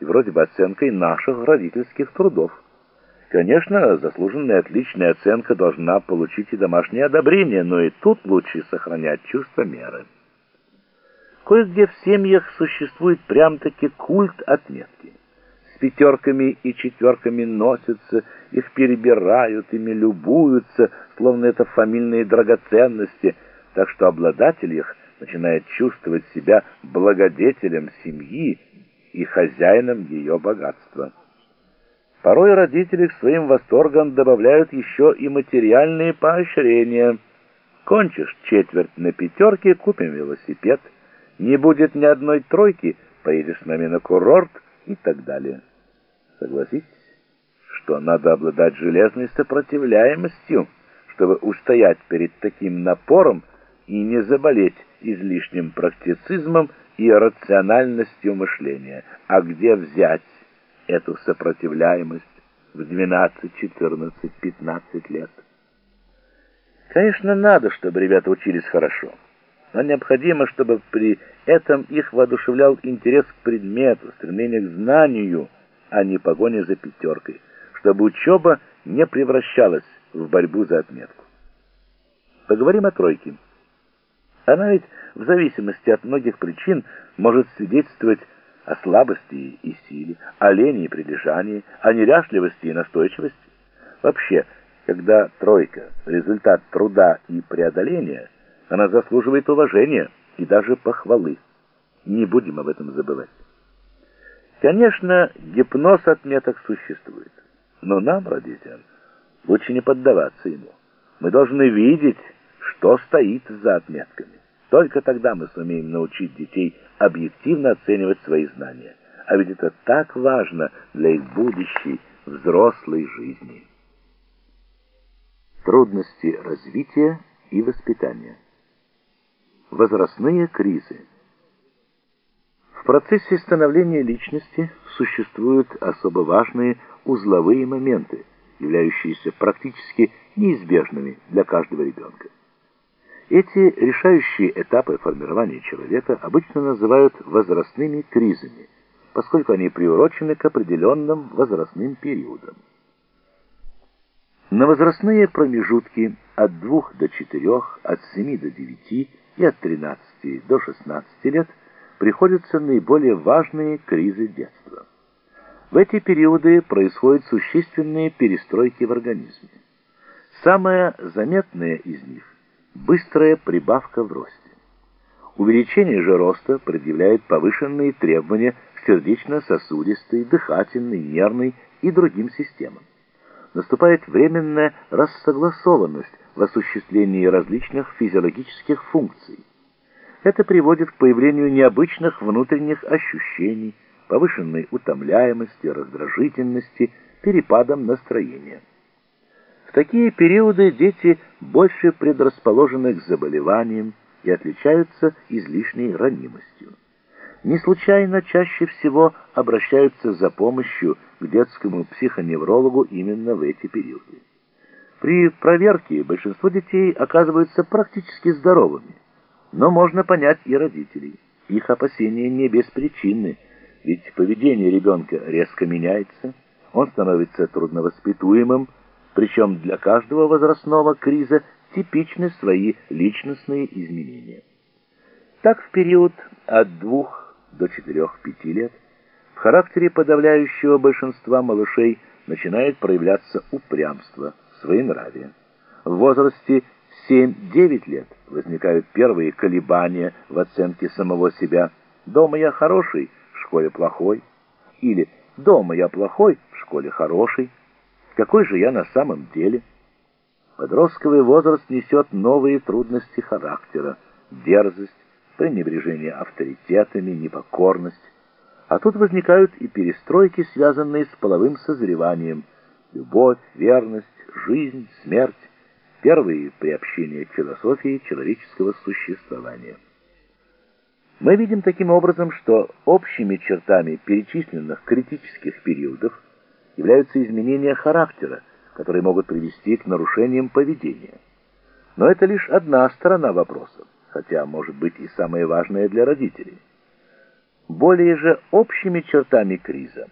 и вроде бы оценкой наших родительских трудов. Конечно, заслуженная отличная оценка должна получить и домашнее одобрение, но и тут лучше сохранять чувство меры. Кое-где в семьях существует прям-таки культ отметки. С пятерками и четверками носятся, их перебирают, ими любуются, словно это фамильные драгоценности, так что обладатель их начинает чувствовать себя благодетелем семьи и хозяином ее богатства. Порой родители к своим восторгам добавляют еще и материальные поощрения. Кончишь четверть на пятерке, купим велосипед. Не будет ни одной тройки, поедешь с нами на курорт и так далее. Согласитесь, что надо обладать железной сопротивляемостью, чтобы устоять перед таким напором и не заболеть излишним практицизмом и рациональностью мышления. А где взять эту сопротивляемость в 12, 14, 15 лет? Конечно, надо, чтобы ребята учились хорошо, но необходимо, чтобы при этом их воодушевлял интерес к предмету, стремление к знанию, а не погоня за пятеркой, чтобы учеба не превращалась в борьбу за отметку. Поговорим о тройке. Она ведь в зависимости от многих причин может свидетельствовать о слабости и силе, о лени и прилежании, о неряшливости и настойчивости. Вообще, когда тройка – результат труда и преодоления, она заслуживает уважения и даже похвалы. Не будем об этом забывать. Конечно, гипноз отметок существует, но нам, родителям, лучше не поддаваться ему. Мы должны видеть, что стоит за отметками. Только тогда мы сумеем научить детей объективно оценивать свои знания. А ведь это так важно для их будущей взрослой жизни. Трудности развития и воспитания. Возрастные кризы. В процессе становления личности существуют особо важные узловые моменты, являющиеся практически неизбежными для каждого ребенка. Эти решающие этапы формирования человека обычно называют возрастными кризами, поскольку они приурочены к определенным возрастным периодам. На возрастные промежутки от 2 до 4, от 7 до 9 и от 13 до 16 лет приходятся наиболее важные кризы детства. В эти периоды происходят существенные перестройки в организме. Самая заметная из них быстрая прибавка в росте. Увеличение же роста предъявляет повышенные требования к сердечно-сосудистой, дыхательной, нервной и другим системам. Наступает временная рассогласованность в осуществлении различных физиологических функций. Это приводит к появлению необычных внутренних ощущений, повышенной утомляемости, раздражительности, перепадам настроения. В такие периоды дети больше предрасположены к заболеваниям и отличаются излишней ранимостью. Не случайно чаще всего обращаются за помощью к детскому психоневрологу именно в эти периоды. При проверке большинство детей оказываются практически здоровыми, но можно понять и родителей. Их опасения не беспричинны, ведь поведение ребенка резко меняется, он становится трудновоспитуемым, причем для каждого возрастного криза типичны свои личностные изменения. Так в период от 2 до 4-5 лет в характере подавляющего большинства малышей начинает проявляться упрямство, своенравие. В возрасте 7-9 лет возникают первые колебания в оценке самого себя. «Дома я хороший, в школе плохой» или «Дома я плохой, в школе хороший». Какой же я на самом деле? Подростковый возраст несет новые трудности характера, дерзость, пренебрежение авторитетами, непокорность. А тут возникают и перестройки, связанные с половым созреванием. Любовь, верность, жизнь, смерть. Первые приобщения к философии человеческого существования. Мы видим таким образом, что общими чертами перечисленных критических периодов являются изменения характера, которые могут привести к нарушениям поведения. Но это лишь одна сторона вопроса, хотя может быть и самая важная для родителей. Более же общими чертами криза